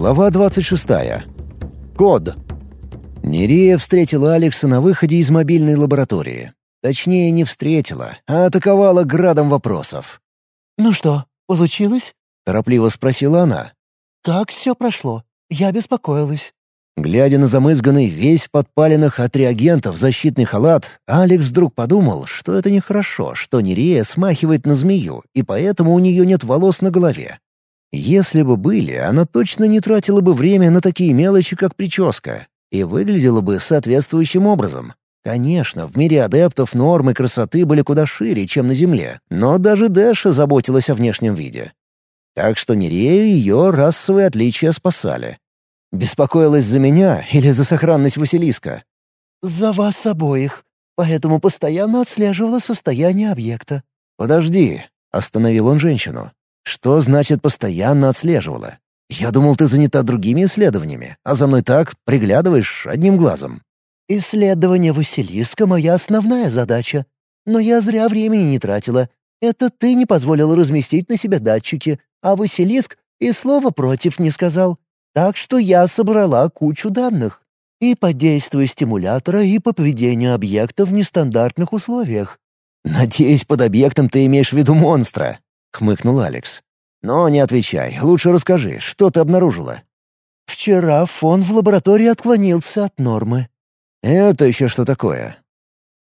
Глава 26. Код. Нерея встретила Алекса на выходе из мобильной лаборатории. Точнее, не встретила, а атаковала градом вопросов. «Ну что, получилось?» — торопливо спросила она. «Как все прошло? Я беспокоилась». Глядя на замызганный весь в подпалинах от реагентов защитный халат, Алекс вдруг подумал, что это нехорошо, что Нерея смахивает на змею, и поэтому у нее нет волос на голове. Если бы были, она точно не тратила бы время на такие мелочи, как прическа, и выглядела бы соответствующим образом. Конечно, в мире адептов нормы красоты были куда шире, чем на Земле, но даже Дэша заботилась о внешнем виде. Так что Нерею ее расовые отличия спасали. Беспокоилась за меня или за сохранность Василиска? «За вас обоих, поэтому постоянно отслеживала состояние объекта». «Подожди», — остановил он женщину. «Что значит постоянно отслеживала? Я думал, ты занята другими исследованиями, а за мной так приглядываешь одним глазом». «Исследование Василиска — моя основная задача. Но я зря времени не тратила. Это ты не позволил разместить на себя датчики, а Василиск и слова против не сказал. Так что я собрала кучу данных. И по действию стимулятора, и по поведению объекта в нестандартных условиях. «Надеюсь, под объектом ты имеешь в виду монстра», — хмыкнул Алекс. «Но не отвечай. Лучше расскажи, что ты обнаружила?» «Вчера фон в лаборатории отклонился от нормы». «Это еще что такое?»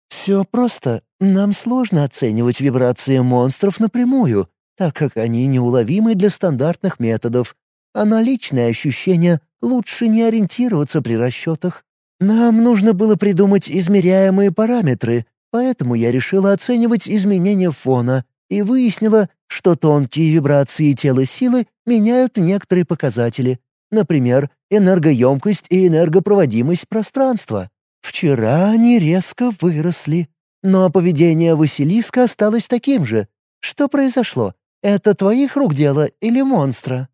«Все просто. Нам сложно оценивать вибрации монстров напрямую, так как они неуловимы для стандартных методов, а на личные ощущения лучше не ориентироваться при расчетах. Нам нужно было придумать измеряемые параметры, поэтому я решила оценивать изменения фона и выяснила, что тонкие вибрации тела силы меняют некоторые показатели, например, энергоемкость и энергопроводимость пространства. Вчера они резко выросли, но поведение Василиска осталось таким же. Что произошло? Это твоих рук дело или монстра?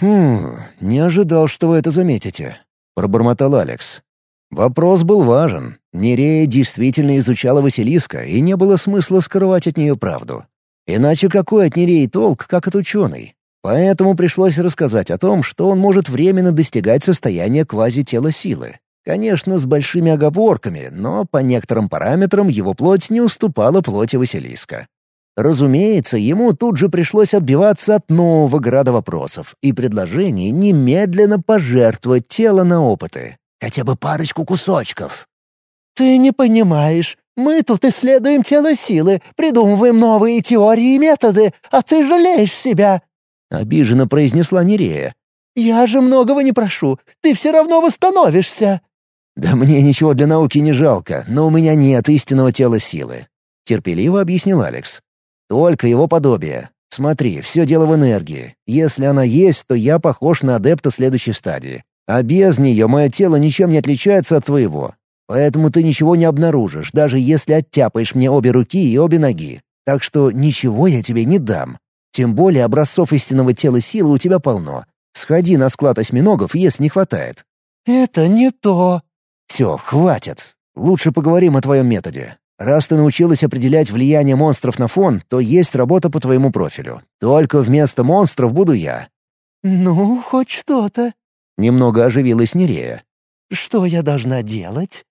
«Хм, не ожидал, что вы это заметите», — пробормотал Алекс. Вопрос был важен. Нерея действительно изучала Василиска, и не было смысла скрывать от нее правду. Иначе какой от Нереи толк, как от ученой? Поэтому пришлось рассказать о том, что он может временно достигать состояния квазитела силы. Конечно, с большими оговорками, но по некоторым параметрам его плоть не уступала плоти Василиска. Разумеется, ему тут же пришлось отбиваться от нового града вопросов и предложений немедленно пожертвовать тело на опыты. Хотя бы парочку кусочков. «Ты не понимаешь. Мы тут исследуем тело силы, придумываем новые теории и методы, а ты жалеешь себя!» — обиженно произнесла Нерея. «Я же многого не прошу. Ты все равно восстановишься!» «Да мне ничего для науки не жалко, но у меня нет истинного тела силы», — терпеливо объяснил Алекс. Только его подобие. Смотри, все дело в энергии. Если она есть, то я похож на адепта следующей стадии. А без нее мое тело ничем не отличается от твоего. Поэтому ты ничего не обнаружишь, даже если оттяпаешь мне обе руки и обе ноги. Так что ничего я тебе не дам. Тем более образцов истинного тела силы у тебя полно. Сходи на склад осьминогов, если не хватает». «Это не то». «Все, хватит. Лучше поговорим о твоем методе. Раз ты научилась определять влияние монстров на фон, то есть работа по твоему профилю. Только вместо монстров буду я». «Ну, хоть что-то». Немного оживилась Нерея. «Что я должна делать?»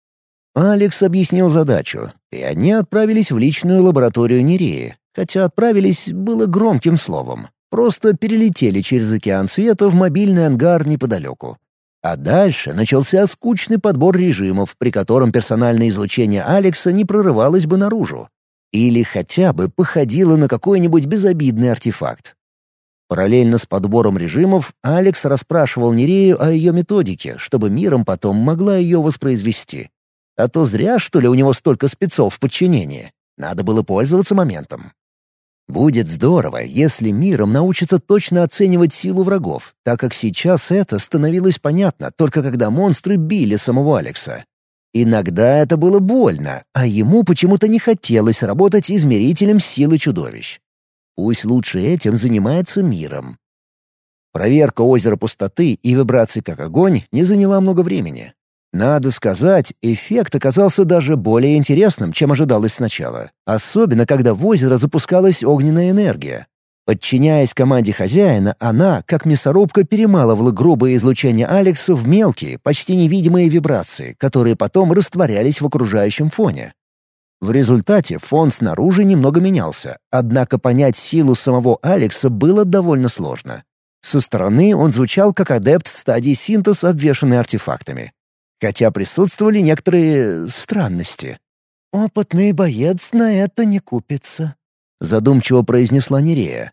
Алекс объяснил задачу, и они отправились в личную лабораторию Нереи, хотя «отправились» было громким словом. Просто перелетели через океан света в мобильный ангар неподалеку. А дальше начался скучный подбор режимов, при котором персональное излучение Алекса не прорывалось бы наружу. Или хотя бы походило на какой-нибудь безобидный артефакт. Параллельно с подбором режимов Алекс расспрашивал Нерею о ее методике, чтобы миром потом могла ее воспроизвести. А то зря, что ли, у него столько спецов в подчинении. Надо было пользоваться моментом. Будет здорово, если миром научится точно оценивать силу врагов, так как сейчас это становилось понятно только когда монстры били самого Алекса. Иногда это было больно, а ему почему-то не хотелось работать измерителем силы чудовищ. Пусть лучше этим занимается миром. Проверка озера пустоты и вибраций как огонь не заняла много времени. Надо сказать, эффект оказался даже более интересным, чем ожидалось сначала. Особенно, когда в озеро запускалась огненная энергия. Подчиняясь команде хозяина, она, как мясорубка, перемалывала грубое излучение Алекса в мелкие, почти невидимые вибрации, которые потом растворялись в окружающем фоне. В результате фон снаружи немного менялся, однако понять силу самого Алекса было довольно сложно. Со стороны он звучал как адепт стадии синтез, обвешанный артефактами. Хотя присутствовали некоторые странности. «Опытный боец на это не купится», — задумчиво произнесла Нерея.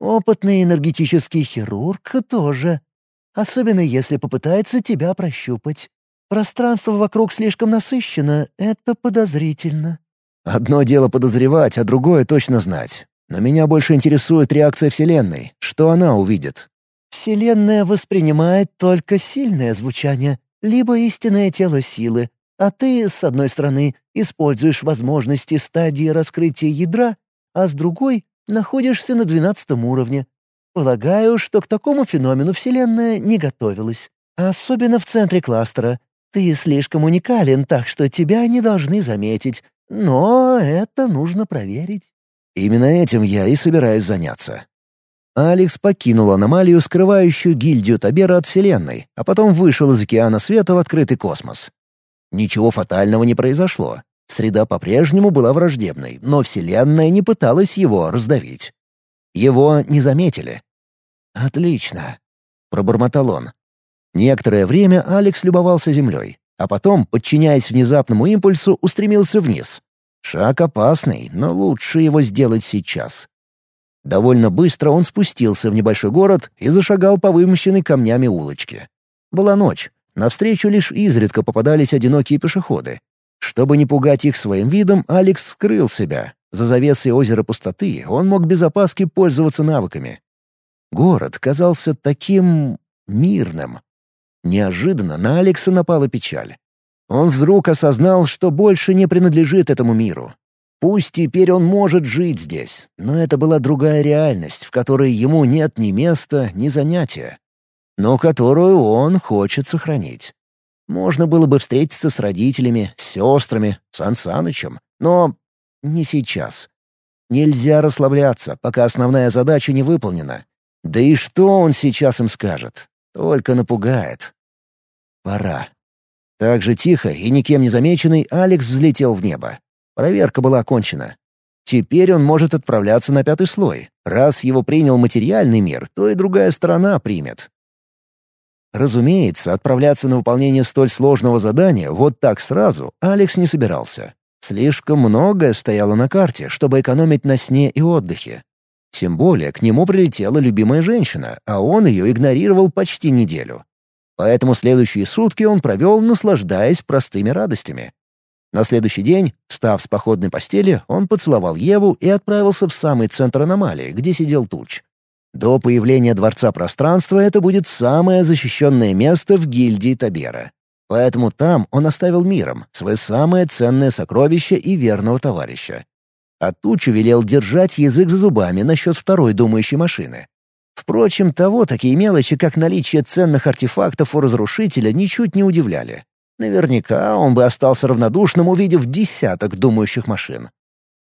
«Опытный энергетический хирург тоже. Особенно если попытается тебя прощупать. Пространство вокруг слишком насыщено, это подозрительно». «Одно дело подозревать, а другое точно знать. Но меня больше интересует реакция Вселенной. Что она увидит?» «Вселенная воспринимает только сильное звучание, либо истинное тело силы, а ты, с одной стороны, используешь возможности стадии раскрытия ядра, а с другой — находишься на двенадцатом уровне. Полагаю, что к такому феномену Вселенная не готовилась. Особенно в центре кластера. Ты слишком уникален, так что тебя не должны заметить. Но это нужно проверить. Именно этим я и собираюсь заняться. Алекс покинул аномалию, скрывающую гильдию Табера от Вселенной, а потом вышел из океана света в открытый космос. Ничего фатального не произошло. Среда по-прежнему была враждебной, но Вселенная не пыталась его раздавить. Его не заметили. «Отлично», — пробормотал он. Некоторое время Алекс любовался землей, а потом, подчиняясь внезапному импульсу, устремился вниз. Шаг опасный, но лучше его сделать сейчас. Довольно быстро он спустился в небольшой город и зашагал по вымощенной камнями улочке. Была ночь, Навстречу лишь изредка попадались одинокие пешеходы. Чтобы не пугать их своим видом, Алекс скрыл себя. За завесой озера пустоты он мог без опаски пользоваться навыками. Город казался таким... мирным. Неожиданно на Алекса напала печаль. Он вдруг осознал, что больше не принадлежит этому миру. Пусть теперь он может жить здесь, но это была другая реальность, в которой ему нет ни места, ни занятия но которую он хочет сохранить. Можно было бы встретиться с родителями, с сестрами, с Ансанычем, но не сейчас. Нельзя расслабляться, пока основная задача не выполнена. Да и что он сейчас им скажет? Только напугает. Пора. Так же тихо и никем не замеченный Алекс взлетел в небо. Проверка была окончена. Теперь он может отправляться на пятый слой. Раз его принял материальный мир, то и другая сторона примет. Разумеется, отправляться на выполнение столь сложного задания вот так сразу Алекс не собирался. Слишком многое стояло на карте, чтобы экономить на сне и отдыхе. Тем более к нему прилетела любимая женщина, а он ее игнорировал почти неделю. Поэтому следующие сутки он провел, наслаждаясь простыми радостями. На следующий день, встав с походной постели, он поцеловал Еву и отправился в самый центр аномалии, где сидел Туч. До появления Дворца Пространства это будет самое защищенное место в гильдии Табера. Поэтому там он оставил миром свое самое ценное сокровище и верного товарища. А Тучу велел держать язык за зубами насчет второй думающей машины. Впрочем, того такие мелочи, как наличие ценных артефактов у разрушителя, ничуть не удивляли. Наверняка он бы остался равнодушным, увидев десяток думающих машин.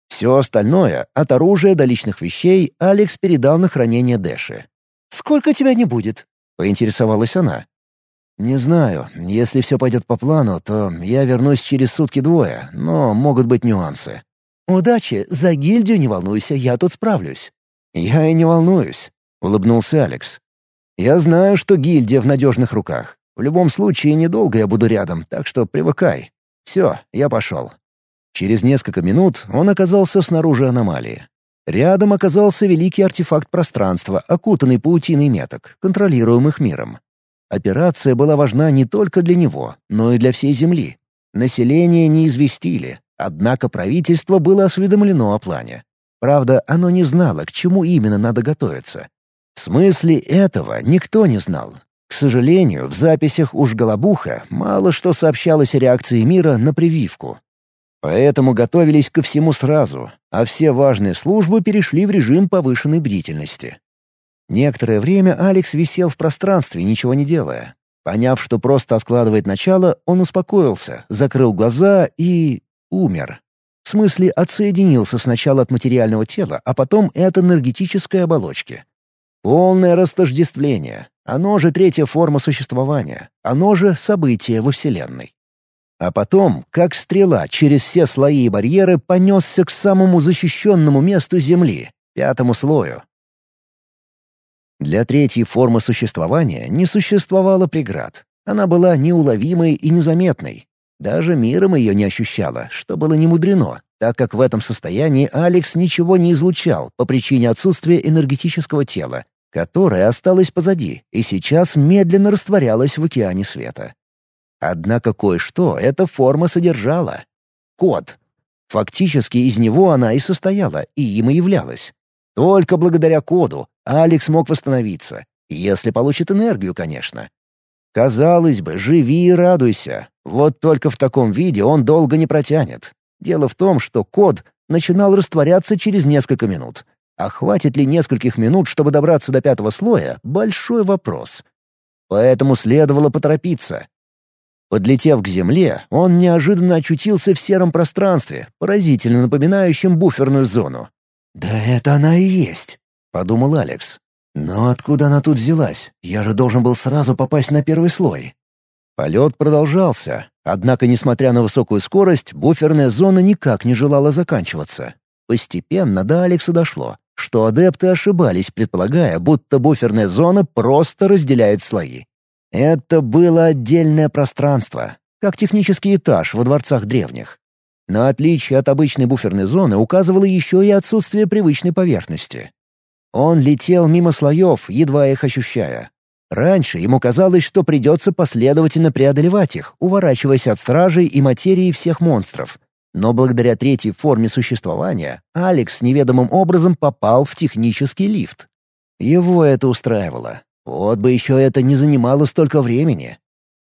Все остальное, от оружия до личных вещей, Алекс передал на хранение Дэши. «Сколько тебя не будет?» — поинтересовалась она. «Не знаю. Если все пойдет по плану, то я вернусь через сутки-двое, но могут быть нюансы». «Удачи. За гильдию не волнуйся, я тут справлюсь». «Я и не волнуюсь», — улыбнулся Алекс. «Я знаю, что гильдия в надежных руках. В любом случае, недолго я буду рядом, так что привыкай. Все, я пошел. Через несколько минут он оказался снаружи аномалии. Рядом оказался великий артефакт пространства, окутанный паутиной меток, контролируемых миром. Операция была важна не только для него, но и для всей Земли. Население не известили, однако правительство было осведомлено о плане. Правда, оно не знало, к чему именно надо готовиться. В смысле этого никто не знал. К сожалению, в записях уж Голобуха мало что сообщалось о реакции мира на прививку. Поэтому готовились ко всему сразу, а все важные службы перешли в режим повышенной бдительности. Некоторое время Алекс висел в пространстве, ничего не делая. Поняв, что просто откладывает начало, он успокоился, закрыл глаза и... умер. В смысле, отсоединился сначала от материального тела, а потом и от энергетической оболочки. Полное растождествление. Оно же третья форма существования. Оно же событие во Вселенной. А потом, как стрела, через все слои и барьеры понесся к самому защищенному месту Земли, пятому слою. Для третьей формы существования не существовало преград. Она была неуловимой и незаметной. Даже миром ее не ощущала, что было немудрено, так как в этом состоянии Алекс ничего не излучал по причине отсутствия энергетического тела, которое осталось позади и сейчас медленно растворялось в океане света. Однако кое-что эта форма содержала. Код. Фактически из него она и состояла, и им и являлась. Только благодаря коду Алекс мог восстановиться, если получит энергию, конечно. Казалось бы, живи и радуйся. Вот только в таком виде он долго не протянет. Дело в том, что код начинал растворяться через несколько минут. А хватит ли нескольких минут, чтобы добраться до пятого слоя — большой вопрос. Поэтому следовало поторопиться. Подлетев к земле, он неожиданно очутился в сером пространстве, поразительно напоминающем буферную зону. «Да это она и есть», — подумал Алекс. «Но откуда она тут взялась? Я же должен был сразу попасть на первый слой». Полет продолжался, однако, несмотря на высокую скорость, буферная зона никак не желала заканчиваться. Постепенно до Алекса дошло, что адепты ошибались, предполагая, будто буферная зона просто разделяет слои. Это было отдельное пространство, как технический этаж во дворцах древних. На отличие от обычной буферной зоны указывало еще и отсутствие привычной поверхности. Он летел мимо слоев, едва их ощущая. Раньше ему казалось, что придется последовательно преодолевать их, уворачиваясь от стражей и материи всех монстров. Но благодаря третьей форме существования Алекс неведомым образом попал в технический лифт. Его это устраивало. Вот бы еще это не занимало столько времени.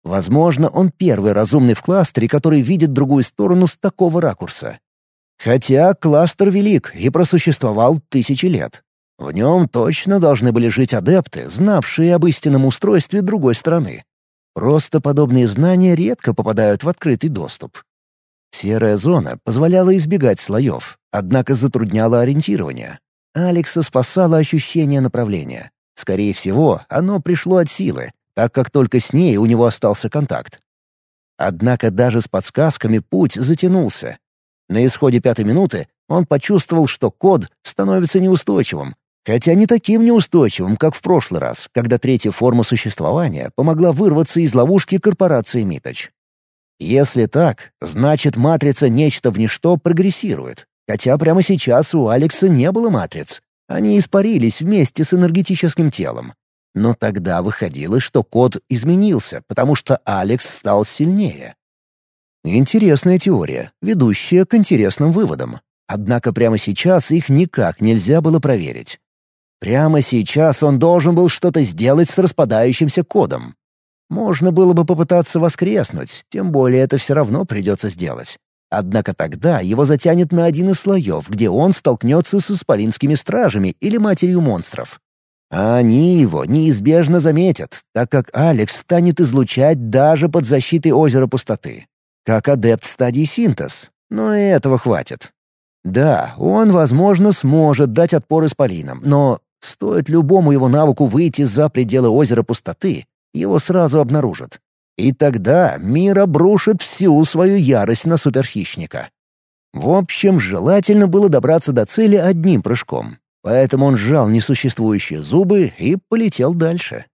Возможно, он первый разумный в кластере, который видит другую сторону с такого ракурса. Хотя кластер велик и просуществовал тысячи лет. В нем точно должны были жить адепты, знавшие об истинном устройстве другой страны. Просто подобные знания редко попадают в открытый доступ. Серая зона позволяла избегать слоев, однако затрудняла ориентирование. Алекса спасало ощущение направления. Скорее всего, оно пришло от силы, так как только с ней у него остался контакт. Однако даже с подсказками путь затянулся. На исходе пятой минуты он почувствовал, что код становится неустойчивым, хотя не таким неустойчивым, как в прошлый раз, когда третья форма существования помогла вырваться из ловушки корпорации Миточ. Если так, значит матрица «Нечто в ничто» прогрессирует, хотя прямо сейчас у Алекса не было матриц. Они испарились вместе с энергетическим телом. Но тогда выходило, что код изменился, потому что Алекс стал сильнее. Интересная теория, ведущая к интересным выводам. Однако прямо сейчас их никак нельзя было проверить. Прямо сейчас он должен был что-то сделать с распадающимся кодом. Можно было бы попытаться воскреснуть, тем более это все равно придется сделать. Однако тогда его затянет на один из слоев, где он столкнется с исполинскими стражами или матерью монстров. А они его неизбежно заметят, так как Алекс станет излучать даже под защитой озера пустоты. Как адепт стадии синтез. Но и этого хватит. Да, он, возможно, сможет дать отпор исполинам, но стоит любому его навыку выйти за пределы озера пустоты, его сразу обнаружат. И тогда мир обрушит всю свою ярость на суперхищника. В общем, желательно было добраться до цели одним прыжком. Поэтому он сжал несуществующие зубы и полетел дальше.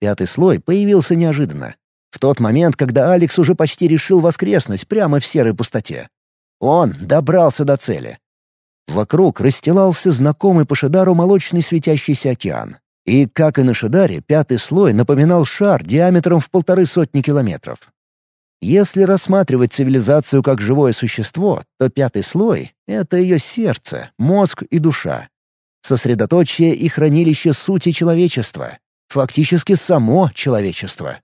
Пятый слой появился неожиданно. В тот момент, когда Алекс уже почти решил воскреснуть прямо в серой пустоте. Он добрался до цели. Вокруг расстилался знакомый по Шидару молочный светящийся океан. И, как и на Шидаре, пятый слой напоминал шар диаметром в полторы сотни километров. Если рассматривать цивилизацию как живое существо, то пятый слой — это ее сердце, мозг и душа. Сосредоточие и хранилище сути человечества. Фактически само человечество.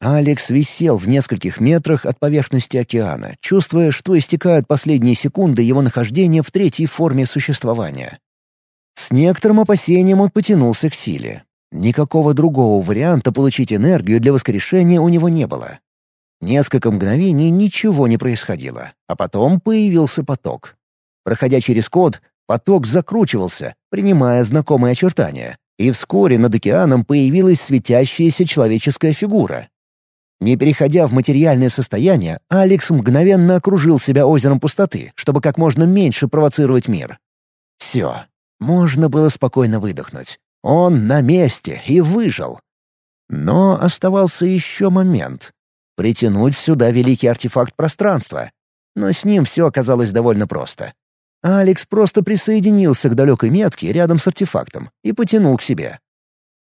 Алекс висел в нескольких метрах от поверхности океана, чувствуя, что истекают последние секунды его нахождения в третьей форме существования. С некоторым опасением он потянулся к силе. Никакого другого варианта получить энергию для воскрешения у него не было. Несколько мгновений ничего не происходило, а потом появился поток. Проходя через код, поток закручивался, принимая знакомые очертания, и вскоре над океаном появилась светящаяся человеческая фигура. Не переходя в материальное состояние, Алекс мгновенно окружил себя озером пустоты, чтобы как можно меньше провоцировать мир. Все. Можно было спокойно выдохнуть. Он на месте и выжил. Но оставался еще момент. Притянуть сюда великий артефакт пространства. Но с ним все оказалось довольно просто. Алекс просто присоединился к далекой метке рядом с артефактом и потянул к себе.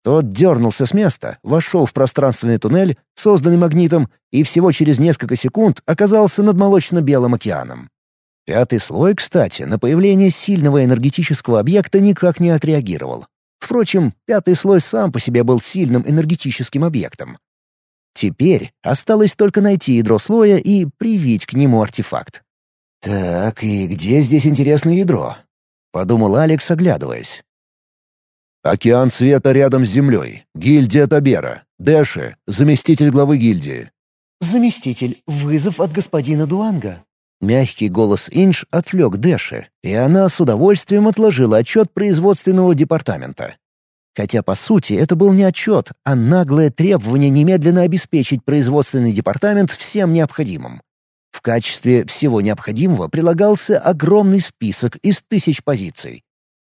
Тот дернулся с места, вошел в пространственный туннель, созданный магнитом, и всего через несколько секунд оказался над молочно-белым океаном. Пятый слой, кстати, на появление сильного энергетического объекта никак не отреагировал. Впрочем, пятый слой сам по себе был сильным энергетическим объектом. Теперь осталось только найти ядро слоя и привить к нему артефакт. «Так, и где здесь интересное ядро?» — подумал Алекс, оглядываясь. «Океан света рядом с землей. Гильдия Табера. Дэши, заместитель главы гильдии». «Заместитель, вызов от господина Дуанга». Мягкий голос Инж отвлек Дэши, и она с удовольствием отложила отчет производственного департамента. Хотя, по сути, это был не отчет, а наглое требование немедленно обеспечить производственный департамент всем необходимым. В качестве всего необходимого прилагался огромный список из тысяч позиций.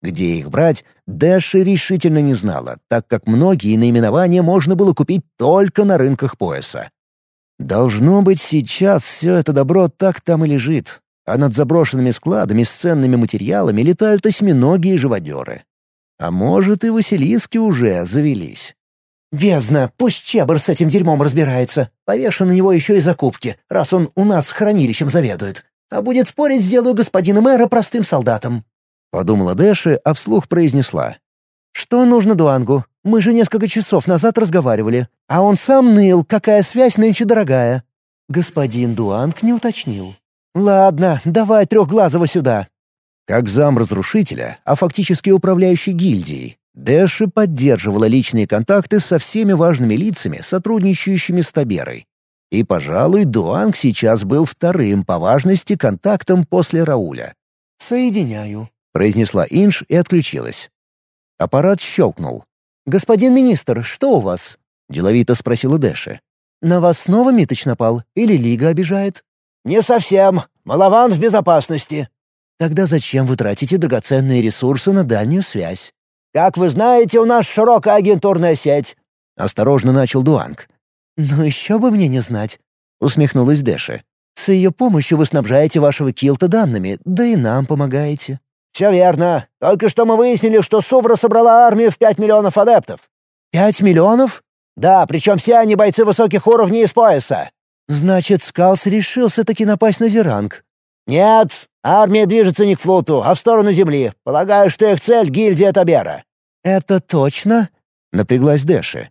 Где их брать, Дэши решительно не знала, так как многие наименования можно было купить только на рынках пояса. Должно быть, сейчас все это добро так там и лежит, а над заброшенными складами с ценными материалами летают осьминоги и живодеры. А может, и Василиски уже завелись. «Бездна, пусть Чебр с этим дерьмом разбирается. Повешу на него еще и закупки, раз он у нас хранилищем заведует. А будет спорить, сделаю господина мэра простым солдатом». Подумала Дэши, а вслух произнесла. «Что нужно Дуангу? Мы же несколько часов назад разговаривали, а он сам ныл, какая связь нынче дорогая». Господин Дуанг не уточнил. «Ладно, давай трехглазого сюда». Как зам разрушителя, а фактически управляющий гильдией, Дэши поддерживала личные контакты со всеми важными лицами, сотрудничающими с Таберой. И, пожалуй, Дуанг сейчас был вторым по важности контактом после Рауля. «Соединяю», — произнесла Инж и отключилась. Аппарат щелкнул. «Господин министр, что у вас?» — деловито спросила Дэши. «На вас снова Миточ напал? Или Лига обижает?» «Не совсем. Малован в безопасности». «Тогда зачем вы тратите драгоценные ресурсы на дальнюю связь?» Как вы знаете, у нас широкая агентурная сеть». Осторожно начал Дуанг. «Ну еще бы мне не знать», — усмехнулась Дэши. «С ее помощью вы снабжаете вашего Килта данными, да и нам помогаете». «Все верно. Только что мы выяснили, что Сувра собрала армию в пять миллионов адептов». «Пять миллионов?» «Да, причем все они бойцы высоких уровней из пояса». «Значит, Скалс решился таки напасть на Зеранг». «Нет, армия движется не к флоту, а в сторону Земли. Полагаю, что их цель — гильдия Табера». «Это точно?» — напряглась Дэши.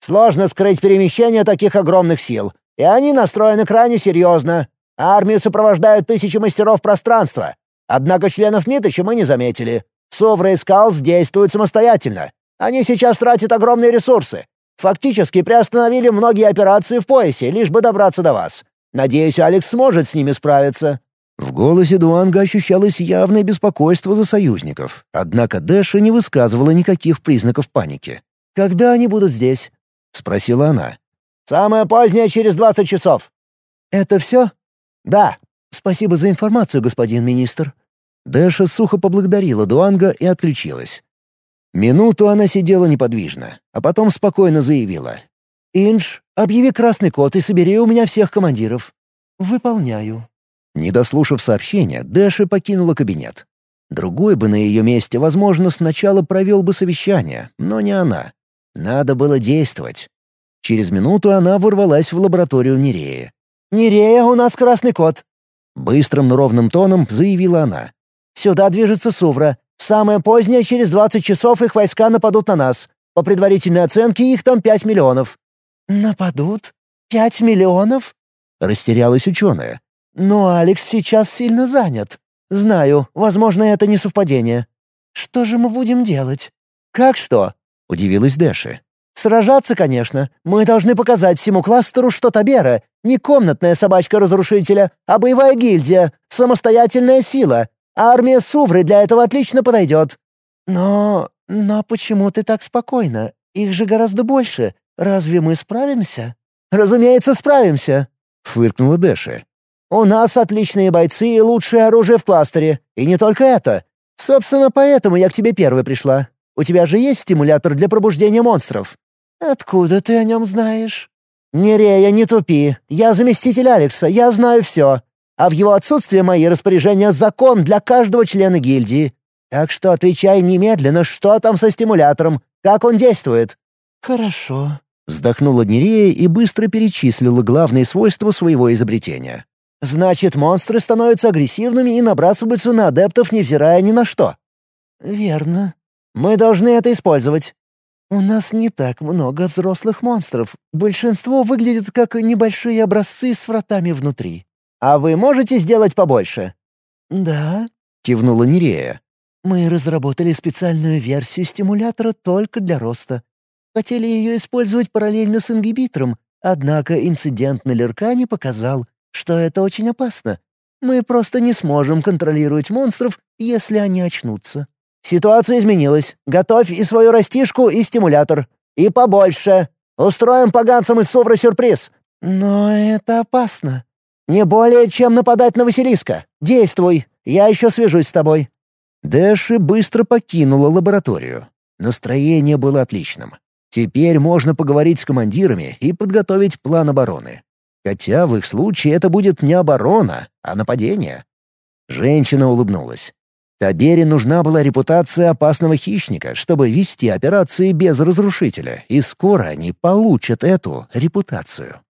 «Сложно скрыть перемещение таких огромных сил, и они настроены крайне серьезно. Армию сопровождают тысячи мастеров пространства. Однако членов Миточа мы не заметили. Совра и Скалс действуют самостоятельно. Они сейчас тратят огромные ресурсы. Фактически приостановили многие операции в поясе, лишь бы добраться до вас. Надеюсь, Алекс сможет с ними справиться. В голосе Дуанга ощущалось явное беспокойство за союзников, однако Дэша не высказывала никаких признаков паники. «Когда они будут здесь?» — спросила она. «Самое позднее через двадцать часов». «Это все?» «Да». «Спасибо за информацию, господин министр». Дэша сухо поблагодарила Дуанга и отключилась. Минуту она сидела неподвижно, а потом спокойно заявила. «Индж, объяви красный код и собери у меня всех командиров». «Выполняю». Не дослушав сообщения, Дэша покинула кабинет. Другой бы на ее месте, возможно, сначала провел бы совещание, но не она. Надо было действовать. Через минуту она ворвалась в лабораторию Нереи. «Нерея, у нас красный код!» Быстрым, но ровным тоном заявила она. «Сюда движется Сувра. Самое позднее, через 20 часов их войска нападут на нас. По предварительной оценке, их там 5 миллионов». «Нападут? Пять миллионов?» — растерялась ученая. Но Алекс сейчас сильно занят. Знаю, возможно, это не совпадение. Что же мы будем делать? Как что? Удивилась Дэши. «Сражаться, конечно. Мы должны показать всему кластеру, что Табера — не комнатная собачка-разрушителя, а боевая гильдия, самостоятельная сила. Армия Сувры для этого отлично подойдет». «Но... но почему ты так спокойно? Их же гораздо больше. Разве мы справимся?» «Разумеется, справимся», — фыркнула Дэши. «У нас отличные бойцы и лучшее оружие в кластере. И не только это. Собственно, поэтому я к тебе первой пришла. У тебя же есть стимулятор для пробуждения монстров?» «Откуда ты о нем знаешь?» «Нерея, не тупи. Я заместитель Алекса, я знаю все. А в его отсутствие мои распоряжения — закон для каждого члена гильдии. Так что отвечай немедленно, что там со стимулятором, как он действует». «Хорошо», — вздохнула Нерея и быстро перечислила главные свойства своего изобретения. «Значит, монстры становятся агрессивными и набрасываются на адептов, невзирая ни на что». «Верно». «Мы должны это использовать». «У нас не так много взрослых монстров. Большинство выглядят как небольшие образцы с вратами внутри». «А вы можете сделать побольше?» «Да», — кивнула Нерея. Мы разработали специальную версию стимулятора только для роста. Хотели ее использовать параллельно с ингибитором, однако инцидент на Леркане показал, что это очень опасно. Мы просто не сможем контролировать монстров, если они очнутся. Ситуация изменилась. Готовь и свою растишку, и стимулятор. И побольше. Устроим поганцам из Совра сюрприз. Но это опасно. Не более, чем нападать на Василиска. Действуй. Я еще свяжусь с тобой. Дэши быстро покинула лабораторию. Настроение было отличным. Теперь можно поговорить с командирами и подготовить план обороны. Хотя в их случае это будет не оборона, а нападение. Женщина улыбнулась. Табере нужна была репутация опасного хищника, чтобы вести операции без разрушителя, и скоро они получат эту репутацию.